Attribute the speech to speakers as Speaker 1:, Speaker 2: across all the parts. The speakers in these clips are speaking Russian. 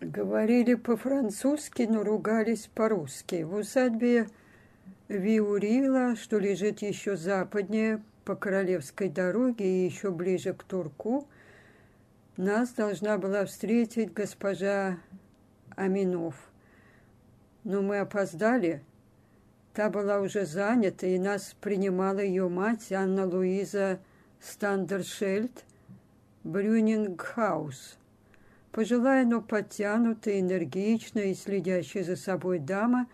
Speaker 1: Говорили по-французски, но ругались по-русски. В усадьбе Виурила, что лежит еще западнее по Королевской дороге и еще ближе к Турку, нас должна была встретить госпожа Аминов. Но мы опоздали. Та была уже занята, и нас принимала ее мать Анна-Луиза Стандершельд Брюнингхаус. Пожилая, но подтянутая, энергичная и следящая за собой дама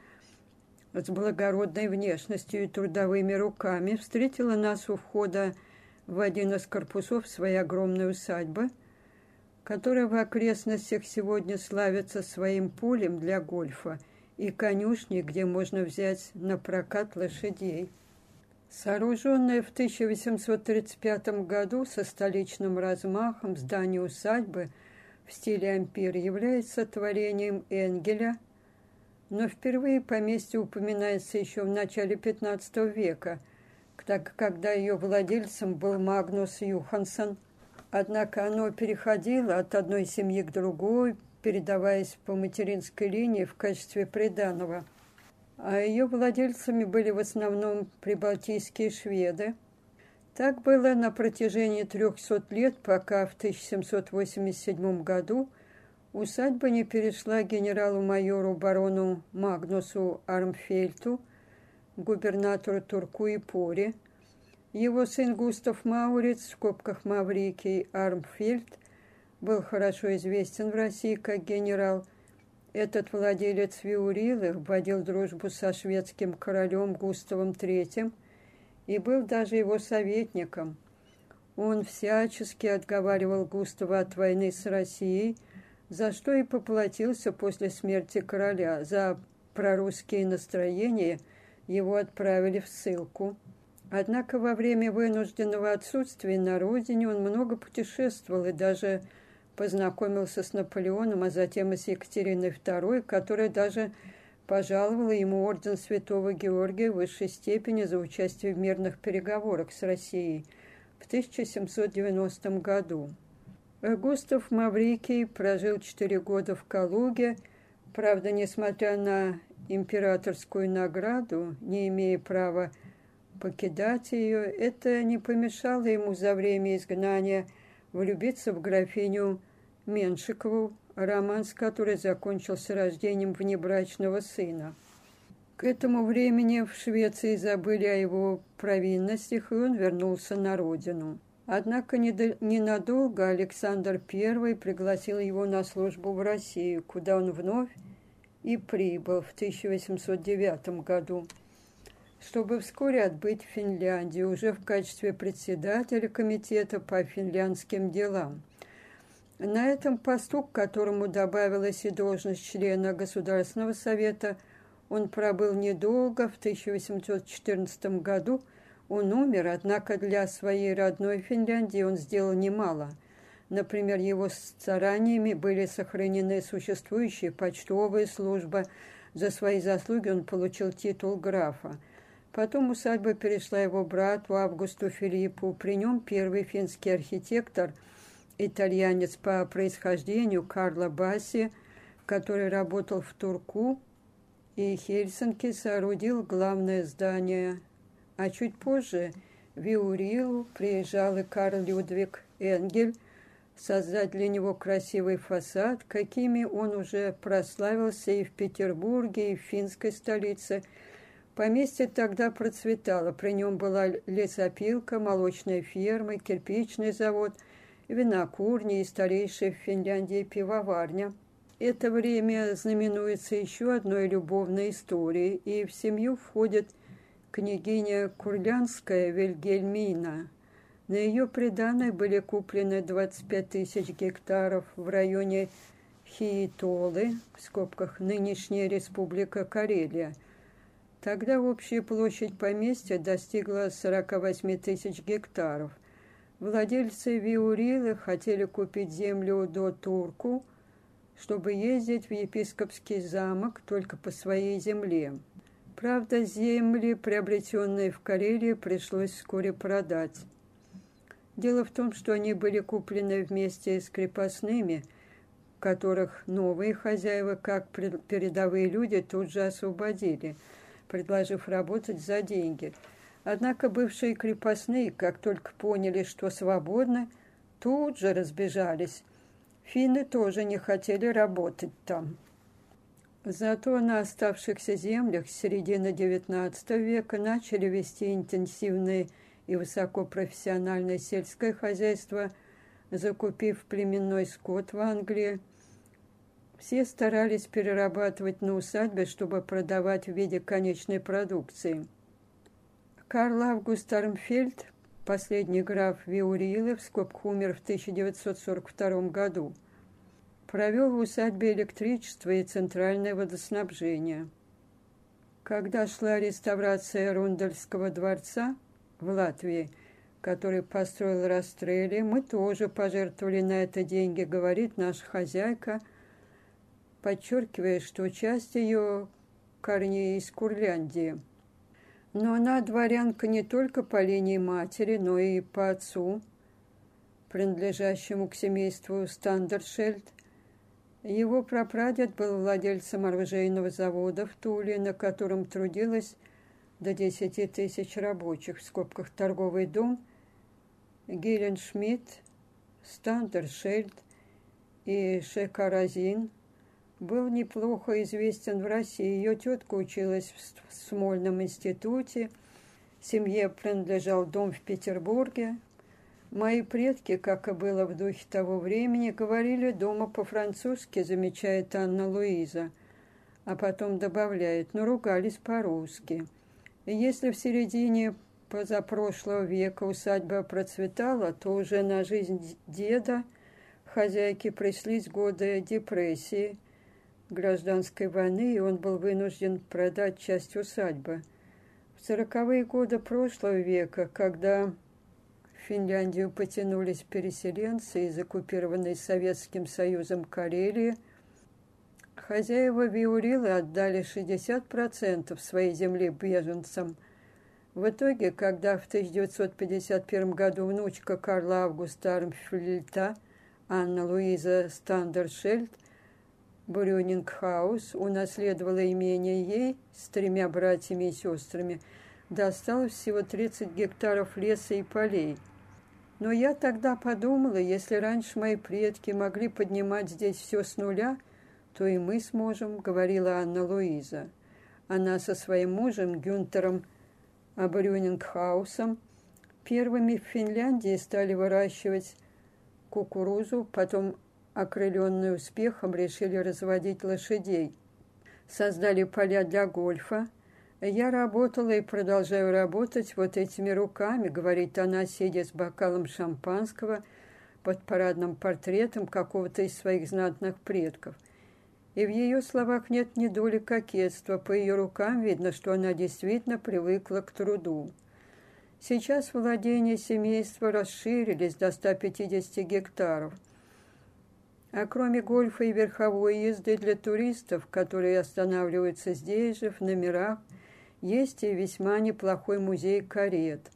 Speaker 1: с благородной внешностью и трудовыми руками встретила нас у входа в один из корпусов своей огромной усадьбы, которая в окрестностях сегодня славится своим полем для гольфа и конюшней, где можно взять на прокат лошадей. Сооруженное в 1835 году со столичным размахом здание усадьбы – в стиле ампир является творением Энгеля, но впервые поместье упоминается еще в начале XV века, так когда ее владельцем был Магнус Юхансон. Однако оно переходило от одной семьи к другой, передаваясь по материнской линии в качестве приданого. А ее владельцами были в основном прибалтийские шведы – так было на протяжении 300 лет, пока в 1787 году усадьба не перешла генералу-майору барону Магнусу Армфельту, губернатору Турку и Пори. Его сын Густав Маурец, в скобках Маврикий Армфельд, был хорошо известен в России как генерал. Этот владелец Виурилы вводил дружбу со шведским королем Густавом III – и был даже его советником. Он всячески отговаривал Густава от войны с Россией, за что и поплатился после смерти короля. За прорусские настроения его отправили в ссылку. Однако во время вынужденного отсутствия на родине он много путешествовал и даже познакомился с Наполеоном, а затем и с Екатериной II, которая даже пожаловала ему орден Святого Георгия высшей степени за участие в мирных переговорах с Россией в 1790 году. Густав Маврикий прожил четыре года в Калуге, правда, несмотря на императорскую награду, не имея права покидать ее, это не помешало ему за время изгнания влюбиться в графиню Меншикову, роман с которой закончился рождением внебрачного сына. К этому времени в Швеции забыли о его провинностях, и он вернулся на родину. Однако ненадолго Александр I пригласил его на службу в Россию, куда он вновь и прибыл в 1809 году, чтобы вскоре отбыть в Финляндию уже в качестве председателя комитета по финляндским делам – на этом посту, к которому добавилась и должность члена Государственного совета, он пробыл недолго. В 1814 году он умер, однако для своей родной Финляндии он сделал немало. Например, его стараниями были сохранены существующие почтовые службы. За свои заслуги он получил титул графа. Потом усадьба перешла его брату Августу Филиппу. При нем первый финский архитектор – итальянец по происхождению Карло Басси, который работал в Турку и Хельсинки, соорудил главное здание. А чуть позже в Виурилу приезжал и Карл Людвиг Энгель, создать для него красивый фасад, какими он уже прославился и в Петербурге, и в финской столице. Поместье тогда процветало, при нем была лесопилка, молочная ферма, кирпичный завод – винокурня и старейшая в Финляндии пивоварня. Это время знаменуется еще одной любовной историей, и в семью входит княгиня Курлянская Вильгельмина. На ее приданной были куплены 25 тысяч гектаров в районе Хиитолы, в скобках нынешняя республика Карелия. Тогда общая площадь поместья достигла 48 тысяч гектаров – Владельцы Виурилы хотели купить землю до Турку, чтобы ездить в епископский замок только по своей земле. Правда, земли, приобретенные в Карелии, пришлось вскоре продать. Дело в том, что они были куплены вместе с крепостными которых новые хозяева, как передовые люди, тут же освободили, предложив работать за деньги. Однако бывшие крепостные, как только поняли, что свободны, тут же разбежались. Финны тоже не хотели работать там. Зато на оставшихся землях с середины XIX века начали вести интенсивное и высокопрофессиональное сельское хозяйство, закупив племенной скот в Англии. Все старались перерабатывать на усадьбе, чтобы продавать в виде конечной продукции. Карл Август Армфельд, последний граф Виурилы, в скобках умер в 1942 году – провел в усадьбе электричество и центральное водоснабжение. Когда шла реставрация Рундельского дворца в Латвии, который построил Растрелли, мы тоже пожертвовали на это деньги, говорит наша хозяйка, подчеркивая, что часть ее корней из Курляндии. Но она дворянка не только по линии матери, но и по отцу, принадлежащему к семейству Стандершельд, его прапрадед был владельцем оружейного завода в Туле, на котором трудилось до 10 тысяч рабочих, в скобках торговый дом, Геленшмидт, Стандершельд и Шекаразин был неплохо известен в России. Ее тетка училась в Смольном институте, семье принадлежал дом в Петербурге, Мои предки, как и было в духе того времени, говорили дома по-французски, замечает Анна Луиза, а потом добавляет, но ругались по-русски. И если в середине позапрошлого века усадьба процветала, то уже на жизнь деда хозяйки пришлись годы депрессии, гражданской войны, и он был вынужден продать часть усадьбы. В сороковые годы прошлого века, когда Финляндию потянулись переселенцы из оккупированной Советским Союзом Карелии. Хозяева Виурилы отдали 60% своей земли беженцам. В итоге, когда в 1951 году внучка Карла Августа Армфельта Анна Луиза Стандершельд Брюнингхаус унаследовала имение ей с тремя братьями и сестрами, досталось всего 30 гектаров леса и полей – но я тогда подумала, если раньше мои предки могли поднимать здесь все с нуля, то и мы сможем, говорила Анна Луиза. Она со своим мужем Гюнтером Абрюнингхаусом первыми в Финляндии стали выращивать кукурузу, потом, окрыленные успехом, решили разводить лошадей. Создали поля для гольфа, я работала и продолжаю работать вот этими руками, говорит она, сидя с бокалом шампанского под парадным портретом какого-то из своих знатных предков. И в ее словах нет ни доли кокетства. По ее рукам видно, что она действительно привыкла к труду. Сейчас владения семейства расширились до 150 гектаров. А кроме гольфа и верховой езды для туристов, которые останавливаются здесь же, в номерах, есть и весьма неплохой музей карет.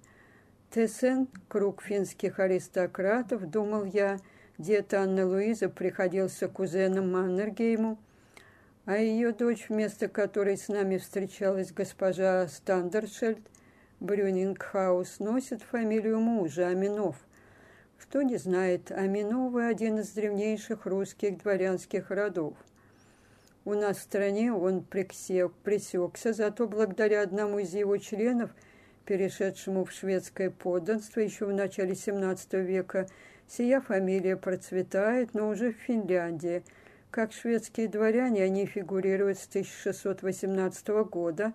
Speaker 1: Тесен, круг финских аристократов, думал я, дед Анна Луиза приходился кузеном Маннергейму, а ее дочь, вместо которой с нами встречалась госпожа Стандершельд, Брюнингхаус, носит фамилию мужа Аминов. Кто не знает, Аминовы – один из древнейших русских дворянских родов. У нас в стране он присек, пресекся, зато благодаря одному из его членов, перешедшему в шведское подданство еще в начале XVII века, сия фамилия процветает, но уже в Финляндии. Как шведские дворяне они фигурируют с 1618 года,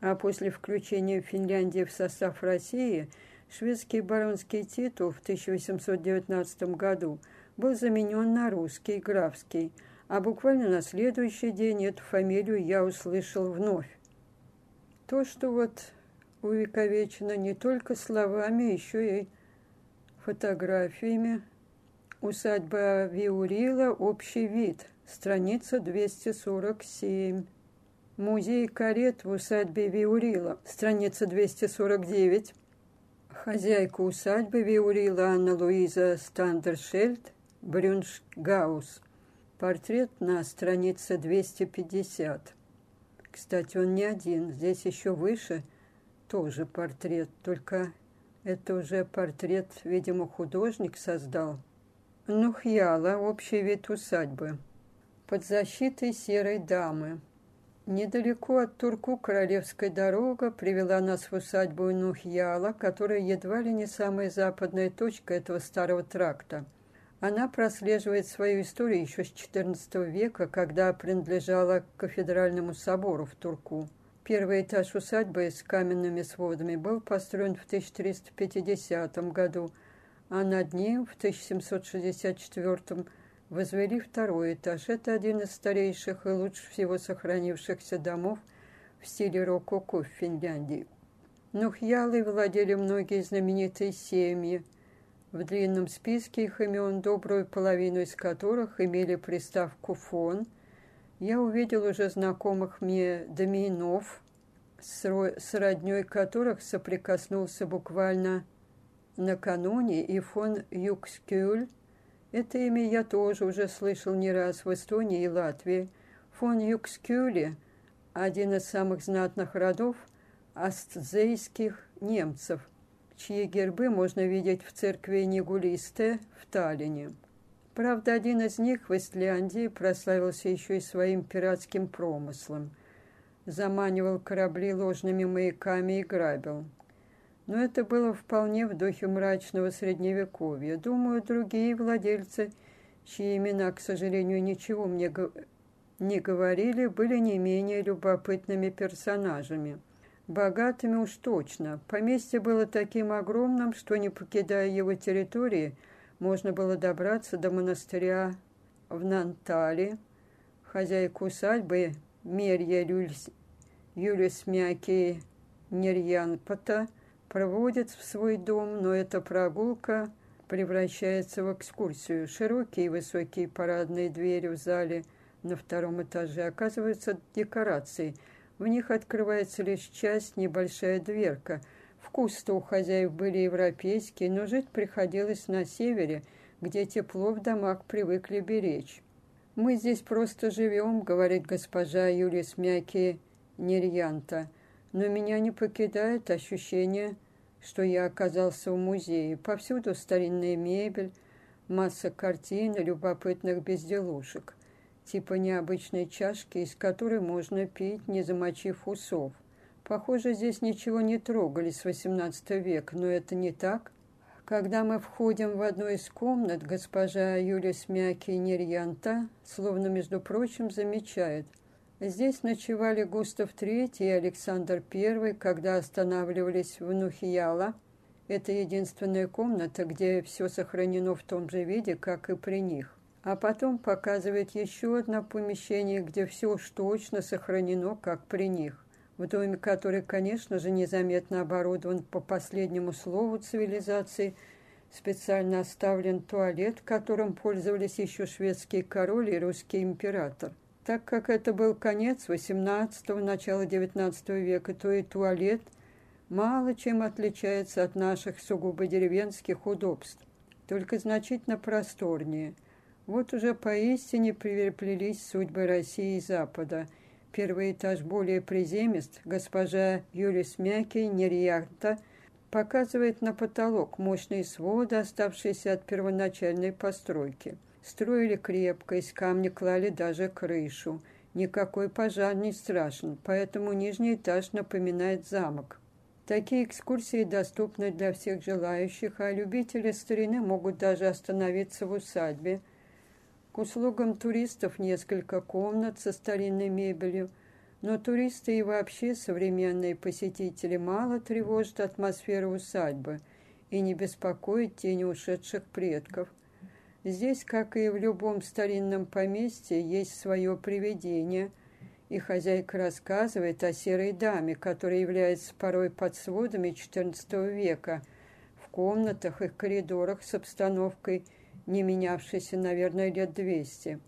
Speaker 1: а после включения Финляндии в состав России шведский баронский титул в 1819 году был заменен на русский графский – а буквально на следующий день эту фамилию я услышал вновь. То, что вот увековечено не только словами, еще и фотографиями. Усадьба Виурила, общий вид, страница 247. Музей карет в усадьбе Виурила, страница 249. Хозяйка усадьбы Виурила Анна Луиза Стандершельд, Брюншгаус. Портрет на странице 250. Кстати, он не один. Здесь еще выше тоже портрет, только это уже портрет, видимо, художник создал. Нухьяла, общий вид усадьбы. Под защитой серой дамы. Недалеко от Турку Королевская дорога привела нас в усадьбу Нухьяла, которая едва ли не самая западная точка этого старого тракта. Она прослеживает свою историю еще с XIV века, когда принадлежала к кафедральному собору в Турку. Первый этаж усадьбы с каменными сводами был построен в 1350 году, а над ним в 1764 возвели второй этаж. Это один из старейших и лучше всего сохранившихся домов в стиле рококо в Финляндии. Нухьялой владели многие знаменитые семьи – в длинном списке их имен, добрую половину из которых имели приставку «фон», я увидел уже знакомых мне доминов, с родней которых соприкоснулся буквально накануне, и фон Юкскюль. Это имя я тоже уже слышал не раз в Эстонии и Латвии. Фон Юкскюли – один из самых знатных родов астзейских немцев – чьи гербы можно видеть в церкви Нигулисте в Таллине. Правда, один из них в Исляндии прославился еще и своим пиратским промыслом. Заманивал корабли ложными маяками и грабил. Но это было вполне в духе мрачного средневековья. Думаю, другие владельцы, чьи имена, к сожалению, ничего мне не говорили, были не менее любопытными персонажами – Богатыми уж точно. Поместье было таким огромным, что, не покидая его территории, можно было добраться до монастыря в Нантале. Хозяйка усадьбы Мерья Юлис Мяки Нерьянпата проводит в свой дом, но эта прогулка превращается в экскурсию. Широкие и высокие парадные двери в зале на втором этаже оказываются декорацией – в них открывается лишь часть, небольшая дверка. Вкус-то у хозяев были европейские, но жить приходилось на севере, где тепло в домах привыкли беречь. «Мы здесь просто живем», — говорит госпожа Юлия Смяки Нерьянта, «но меня не покидает ощущение, что я оказался в музее. Повсюду старинная мебель, масса картин и любопытных безделушек типа необычной чашки, из которой можно пить, не замочив усов. Похоже, здесь ничего не трогали с XVIII века, но это не так. Когда мы входим в одну из комнат, госпожа Юлия Смяки Нерьянта, словно, между прочим, замечает. Здесь ночевали Густав III и Александр I, когда останавливались в Нухияла. Это единственная комната, где все сохранено в том же виде, как и при них а потом показывает еще одно помещение, где все уж точно сохранено, как при них. В доме, который, конечно же, незаметно оборудован по последнему слову цивилизации, специально оставлен туалет, которым пользовались еще шведский король и русский император. Так как это был конец XVIII – начало XIX века, то и туалет мало чем отличается от наших сугубо деревенских удобств, только значительно просторнее – вот уже поистине переплелись судьбы России и Запада. Первый этаж более приземист, госпожа Юлия Смяки, Нерьяхта, показывает на потолок мощные своды, оставшиеся от первоначальной постройки. Строили крепко, из камня клали даже крышу. Никакой пожар не страшен, поэтому нижний этаж напоминает замок. Такие экскурсии доступны для всех желающих, а любители старины могут даже остановиться в усадьбе – к услугам туристов несколько комнат со старинной мебелью, но туристы и вообще современные посетители мало тревожат атмосферу усадьбы и не беспокоит тени ушедших предков. Здесь, как и в любом старинном поместье, есть свое привидение, и хозяйка рассказывает о серой даме, которая является порой под сводами XIV века, в комнатах и коридорах с обстановкой – не менявшийся, наверное, лет двести.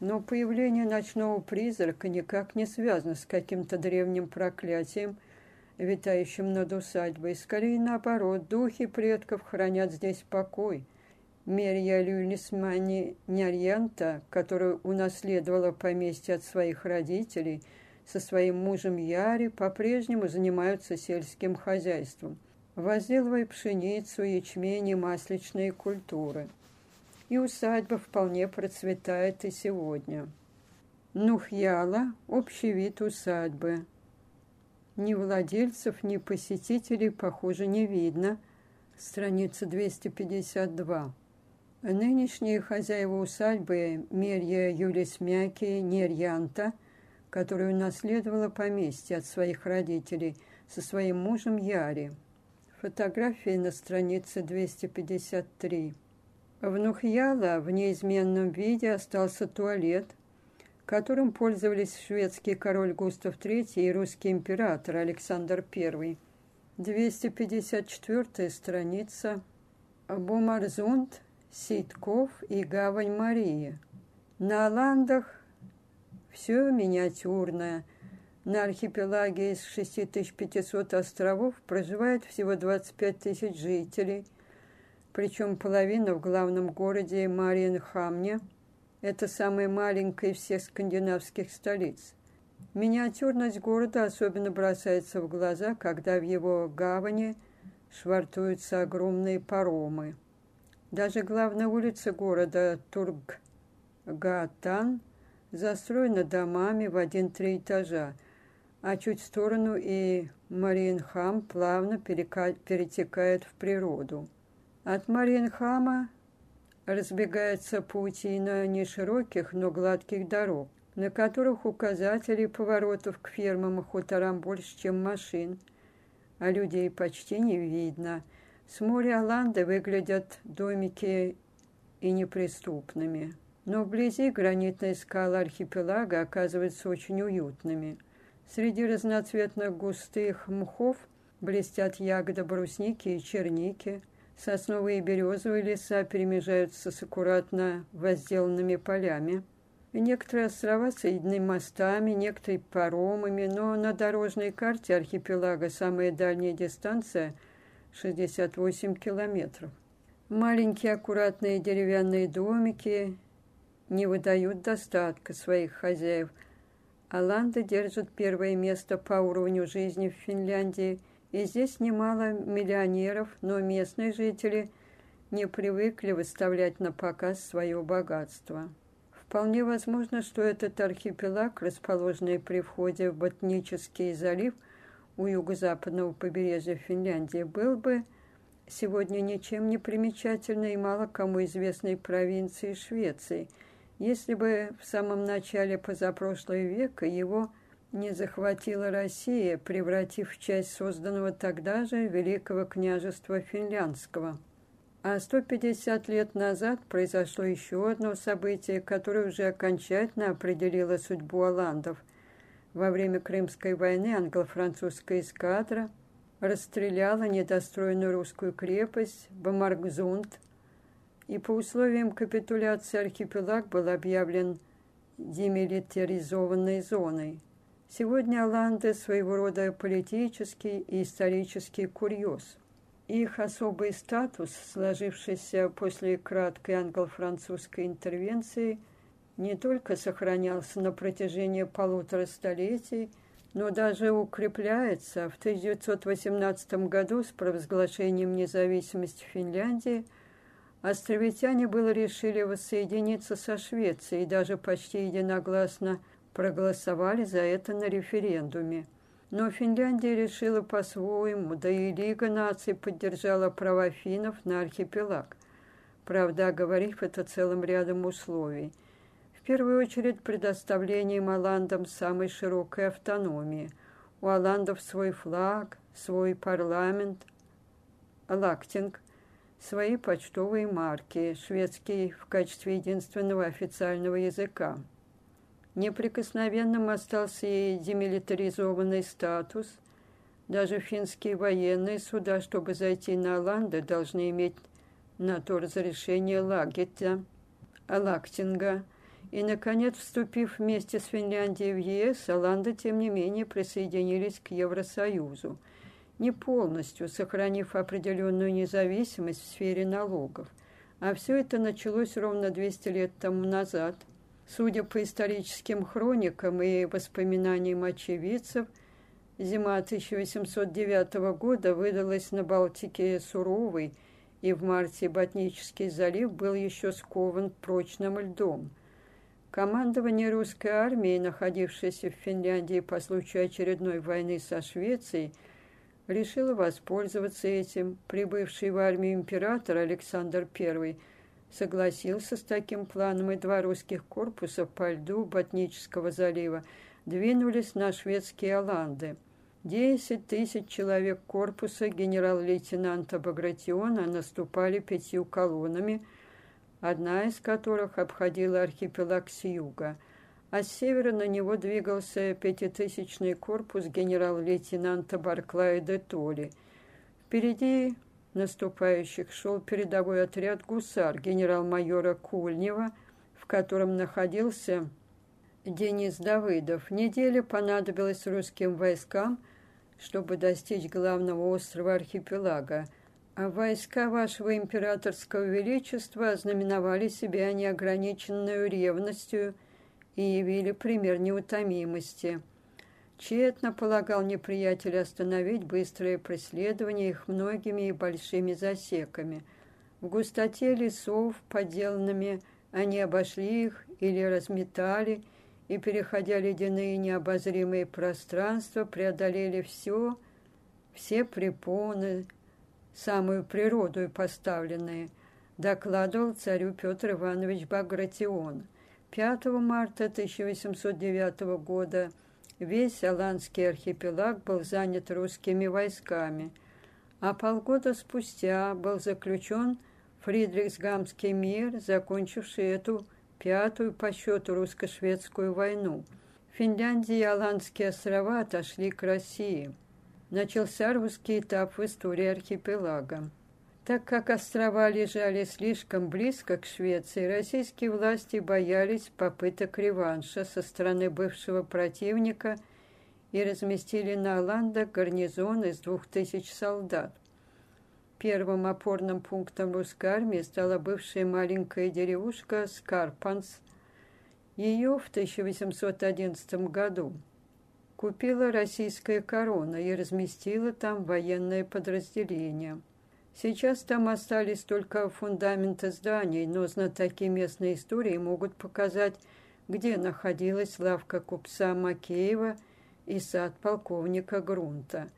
Speaker 1: Но появление ночного призрака никак не связано с каким-то древним проклятием, витающим над усадьбой. Скорее наоборот, духи предков хранят здесь покой. Мерья Люлисмани Нярьянта, которая унаследовала поместье от своих родителей, со своим мужем Яри по-прежнему занимаются сельским хозяйством, возделывая пшеницу, ячмень и масличные культуры. И усадьба вполне процветает и сегодня. Нухьяла – общий вид усадьбы. Ни владельцев, ни посетителей, похоже, не видно. Страница 252. Нынешние хозяева усадьбы Мерья Юлисмяки Нерьянта, которую наследовала поместье от своих родителей со своим мужем Яри. Фотографии на странице 253. В Нухьяла в неизменном виде остался туалет – которым пользовались шведский король Густав III и русский император Александр I. 254 страница. Бумарзунд, Ситков и Гавань Марии. На Оландах все миниатюрное. На архипелаге из 6500 островов проживает всего 25 тысяч жителей, причем половина в главном городе Мариенхамне – это самая маленькая из всех скандинавских столиц. Миниатюрность города особенно бросается в глаза, когда в его гавани швартуются огромные паромы. Даже главная улица города Тургатан застроена домами в один-три этажа, а чуть в сторону и Мариенхам плавно перетекает в природу. От Мариенхама разбегается паутина не широких, но гладких дорог, на которых указателей поворотов к фермам и хуторам больше, чем машин, а людей почти не видно. С моря Оланды выглядят домики и неприступными, но вблизи гранитные скалы архипелага оказываются очень уютными. Среди разноцветных густых мхов блестят ягоды брусники и черники – Сосновые и березовые леса перемежаются с аккуратно возделанными полями. Некоторые острова соединены мостами, некоторые паромами, но на дорожной карте архипелага самая дальняя дистанция – 68 километров. Маленькие аккуратные деревянные домики не выдают достатка своих хозяев. Аланда держит первое место по уровню жизни в Финляндии – и здесь немало миллионеров, но местные жители не привыкли выставлять на показ свое богатство. Вполне возможно, что этот архипелаг, расположенный при входе в Ботнический залив у юго-западного побережья Финляндии, был бы сегодня ничем не примечательной и мало кому известной провинцией Швеции, если бы в самом начале позапрошлого века его не захватила Россия, превратив в часть созданного тогда же Великого княжества Финляндского. А 150 лет назад произошло еще одно событие, которое уже окончательно определило судьбу Оландов. Во время Крымской войны англо-французская эскадра расстреляла недостроенную русскую крепость Бамаргзунд, и по условиям капитуляции архипелаг был объявлен демилитаризованной зоной – Сегодня Оланды своего рода политический и исторический курьез. Их особый статус, сложившийся после краткой англо-французской интервенции, не только сохранялся на протяжении полутора столетий, но даже укрепляется. В 1918 году с провозглашением независимости Финляндии островитяне было решили воссоединиться со Швецией и даже почти единогласно проголосовали за это на референдуме. Но Финляндия решила по-своему, да и Лига наций поддержала права финнов на архипелаг, правда, оговорив это целым рядом условий. В первую очередь предоставлением Оландам самой широкой автономии. У Оландов свой флаг, свой парламент, лактинг, свои почтовые марки, шведский в качестве единственного официального языка. Неприкосновенным остался и демилитаризованный статус. Даже финские военные суда, чтобы зайти на Оланды, должны иметь на то разрешение Лагета, Лактинга. И, наконец, вступив вместе с Финляндией в ЕС, Оланды, тем не менее, присоединились к Евросоюзу, не полностью сохранив определенную независимость в сфере налогов. А все это началось ровно 200 лет тому назад. Судя по историческим хроникам и воспоминаниям очевидцев, зима 1809 года выдалась на Балтике суровой, и в марте Ботнический залив был еще скован прочным льдом. Командование русской армии, находившееся в Финляндии по случаю очередной войны со Швецией, решила воспользоваться этим. Прибывший в армию император Александр I согласился с таким планом, и два русских корпуса по льду Ботнического залива двинулись на шведские Оланды. Десять тысяч человек корпуса генерал-лейтенанта Багратиона наступали пятью колоннами, одна из которых обходила архипелаг с юга – а с севера на него двигался пятитысячный корпус генерал-лейтенанта Барклая де Толли. Впереди наступающих шел передовой отряд гусар генерал-майора Кульнева, в котором находился Денис Давыдов. Неделя понадобилась русским войскам, чтобы достичь главного острова архипелага, войска вашего императорского величества ознаменовали себя неограниченной ревностью – и явили пример неутомимости. Тщетно полагал неприятель остановить быстрое преследование их многими и большими засеками. В густоте лесов, поделанными, они обошли их или разметали, и, переходя ледяные необозримые пространства, преодолели все, все препоны, самую природу поставленные, докладывал царю Петр Иванович Багратион – 5 марта 1809 года весь Аланский архипелаг был занят русскими войсками, а полгода спустя был заключен Фридрихсгамский мир, закончивший эту пятую по счету русско-шведскую войну. Финляндия и Аландские острова отошли к России. Начался русский этап в истории архипелага. Так как острова лежали слишком близко к Швеции, российские власти боялись попыток реванша со стороны бывшего противника и разместили на Оландах гарнизон из двух тысяч солдат. Первым опорным пунктом русской армии стала бывшая маленькая деревушка Скарпанс. Ее в 1811 году купила российская корона и разместила там военное подразделение – Сейчас там остались только фундаменты зданий, но знатоки местной истории могут показать, где находилась лавка купца Макеева и сад полковника Грунта.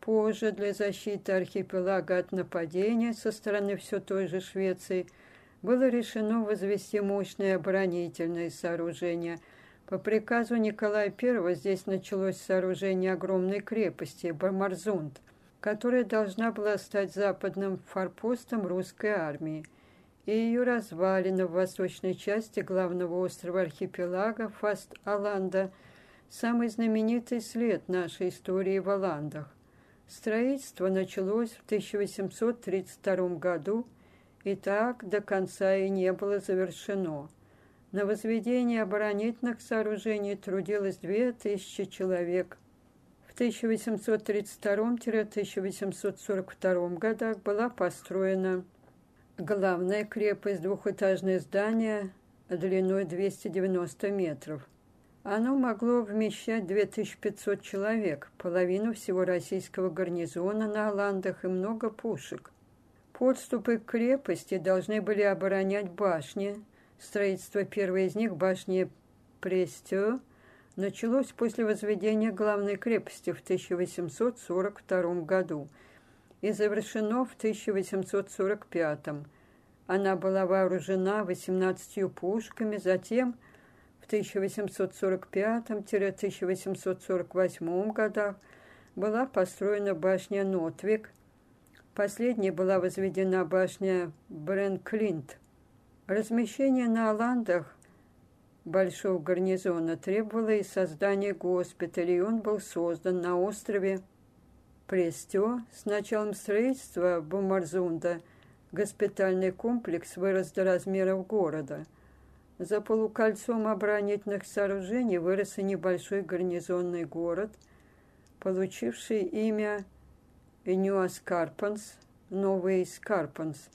Speaker 1: Позже для защиты архипелага от нападения со стороны все той же Швеции было решено возвести мощное оборонительное сооружение. По приказу Николая I здесь началось сооружение огромной крепости Бамарзунд – которая должна была стать западным форпостом русской армии, и ее развалины в восточной части главного острова архипелага Фаст-Аланда – самый знаменитый след нашей истории в Аландах. Строительство началось в 1832 году и так до конца и не было завершено. На возведение оборонительных сооружений трудилось 2000 человек – 1832-1842 годах была построена главная крепость, двухэтажное здание длиной 290 метров. Оно могло вмещать 2500 человек, половину всего российского гарнизона на Оландах и много пушек. Подступы к крепости должны были оборонять башни. Строительство первой из них, башни Престё, началось после возведения главной крепости в 1842 году и завершено в 1845. Она была вооружена 18 пушками, затем в 1845-1848 годах была построена башня Нотвик, последней была возведена башня Бренклинт. Размещение на Оландах большого гарнизона требовало и создания госпиталя, и он был создан на острове Престё. С началом строительства Бумарзунда госпитальный комплекс вырос до размеров города. За полукольцом оборонительных сооружений вырос и небольшой гарнизонный город, получивший имя Ньюаскарпанс, Новый Скарпанс.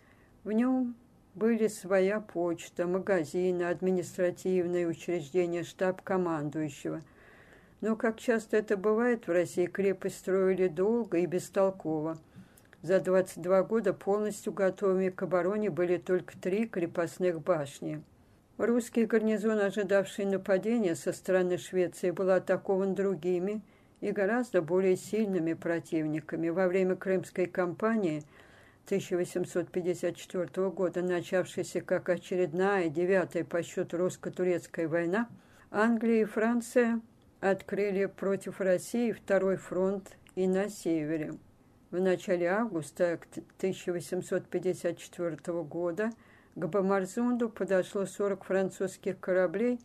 Speaker 1: В нем были своя почта, магазины, административные учреждения, штаб командующего. Но, как часто это бывает в России, крепость строили долго и бестолково. За 22 года полностью готовыми к обороне были только три крепостных башни. Русский гарнизон, ожидавший нападения со стороны Швеции, был атакован другими и гораздо более сильными противниками. Во время Крымской кампании – 1854 года, начавшейся как очередная, девятая по счету русско-турецкая война, Англия и Франция открыли против России второй фронт и на севере. В начале августа 1854 года к Бамарзунду подошло 40 французских кораблей,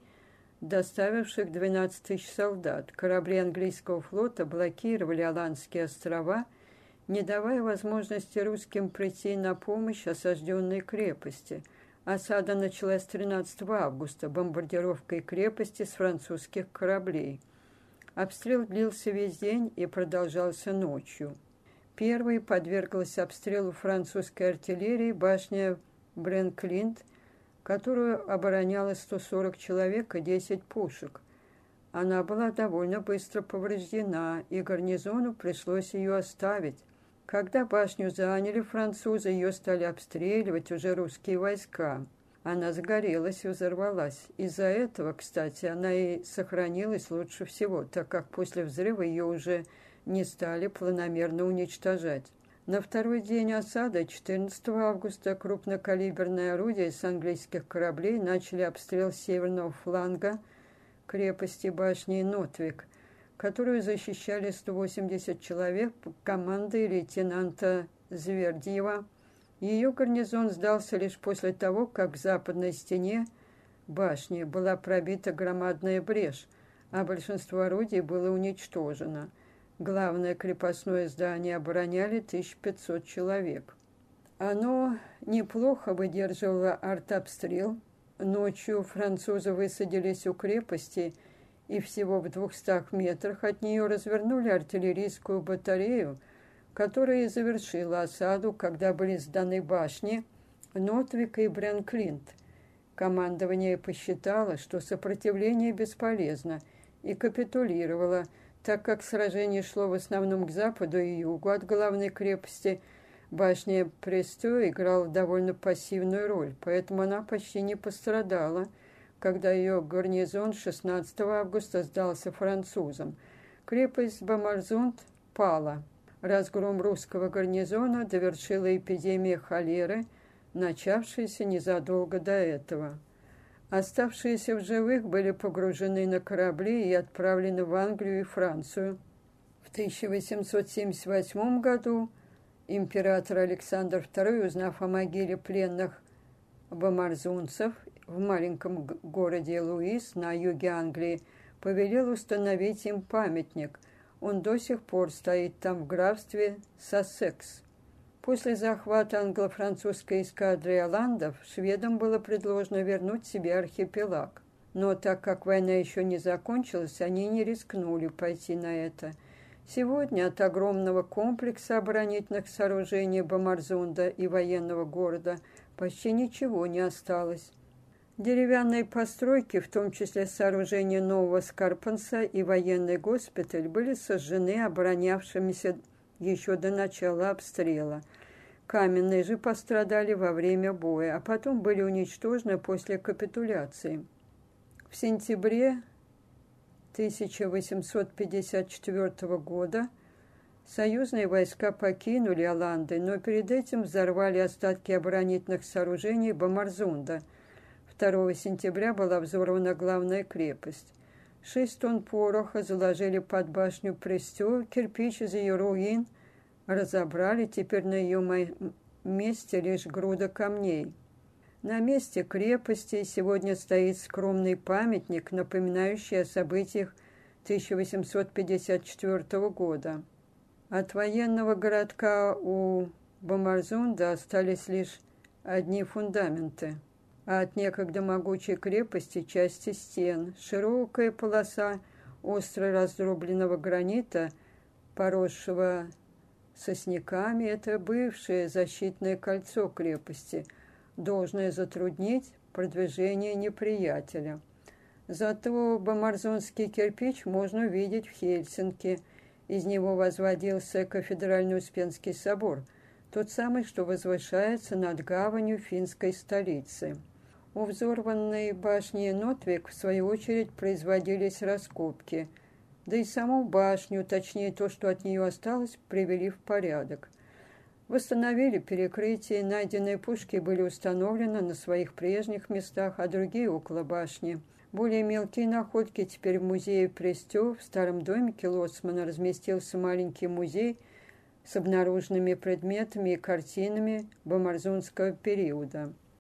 Speaker 1: доставивших 12 тысяч солдат. Корабли английского флота блокировали Аландские острова – не давая возможности русским прийти на помощь осажденной крепости. Осада началась 13 августа бомбардировкой крепости с французских кораблей. Обстрел длился весь день и продолжался ночью. Первой подверглась обстрелу французской артиллерии башня Бренклинт, которую обороняло 140 человек и 10 пушек. Она была довольно быстро повреждена, и гарнизону пришлось ее оставить. Когда башню заняли французы, ее стали обстреливать уже русские войска. Она загорелась и взорвалась. Из-за этого, кстати, она и сохранилась лучше всего, так как после взрыва ее уже не стали планомерно уничтожать. На второй день осады, 14 августа, крупнокалиберные орудия с английских кораблей начали обстрел северного фланга крепости башни Нотвик – которую защищали 180 человек командой лейтенанта Звердьева. Ее гарнизон сдался лишь после того, как в западной стене башни была пробита громадная брешь, а большинство орудий было уничтожено. Главное крепостное здание обороняли 1500 человек. Оно неплохо выдерживало артобстрел. Ночью французы высадились у крепости – и всего в двухстах метрах от нее развернули артиллерийскую батарею, которая завершила осаду, когда были сданы башни Нотвик и Бренклинт. Командование посчитало, что сопротивление бесполезно, и капитулировало, так как сражение шло в основном к западу и югу от главной крепости. Башня Престо играла довольно пассивную роль, поэтому она почти не пострадала – когда ее гарнизон 16 августа сдался французам. Крепость Бамарзунд пала. Разгром русского гарнизона довершила эпидемия холеры, начавшаяся незадолго до этого. Оставшиеся в живых были погружены на корабли и отправлены в Англию и Францию. В 1878 году император Александр II, узнав о могиле пленных бамарзунцев в маленьком городе Луис на юге Англии, повелел установить им памятник. Он до сих пор стоит там в графстве Сассекс. После захвата англо-французской эскадры Оландов шведам было предложено вернуть себе архипелаг. Но так как война еще не закончилась, они не рискнули пойти на это. Сегодня от огромного комплекса оборонительных сооружений Бамарзунда и военного города почти ничего не осталось. Деревянные постройки, в том числе сооружение нового Скарпанса и военный госпиталь, были сожжены оборонявшимися еще до начала обстрела. Каменные же пострадали во время боя, а потом были уничтожены после капитуляции. В сентябре 1854 года союзные войска покинули Оланды, но перед этим взорвали остатки оборонительных сооружений Бамарзунда – 2 сентября была взорвана главная крепость. Шесть тонн пороха заложили под башню Престё, кирпич из ее руин разобрали, теперь на ее месте лишь груда камней. На месте крепости сегодня стоит скромный памятник, напоминающий о событиях 1854 года. От военного городка у Бамарзунда остались лишь одни фундаменты от некогда могучей крепости части стен, широкая полоса остро раздробленного гранита, поросшего сосняками, это бывшее защитное кольцо крепости, должное затруднить продвижение неприятеля. Зато бомарзонский кирпич можно увидеть в Хельсинки. Из него возводился кафедральный Успенский собор, тот самый, что возвышается над гаванью финской столицы. У взорванной башни Нотвик, в свою очередь, производились раскопки, да и саму башню, точнее то, что от нее осталось, привели в порядок. Восстановили перекрытие, найденные пушки были установлены на своих прежних местах, а другие около башни. Более мелкие находки теперь в музее Престё. В старом домике Лоцмана разместился маленький музей с обнаруженными предметами и картинами бомарзунского периода –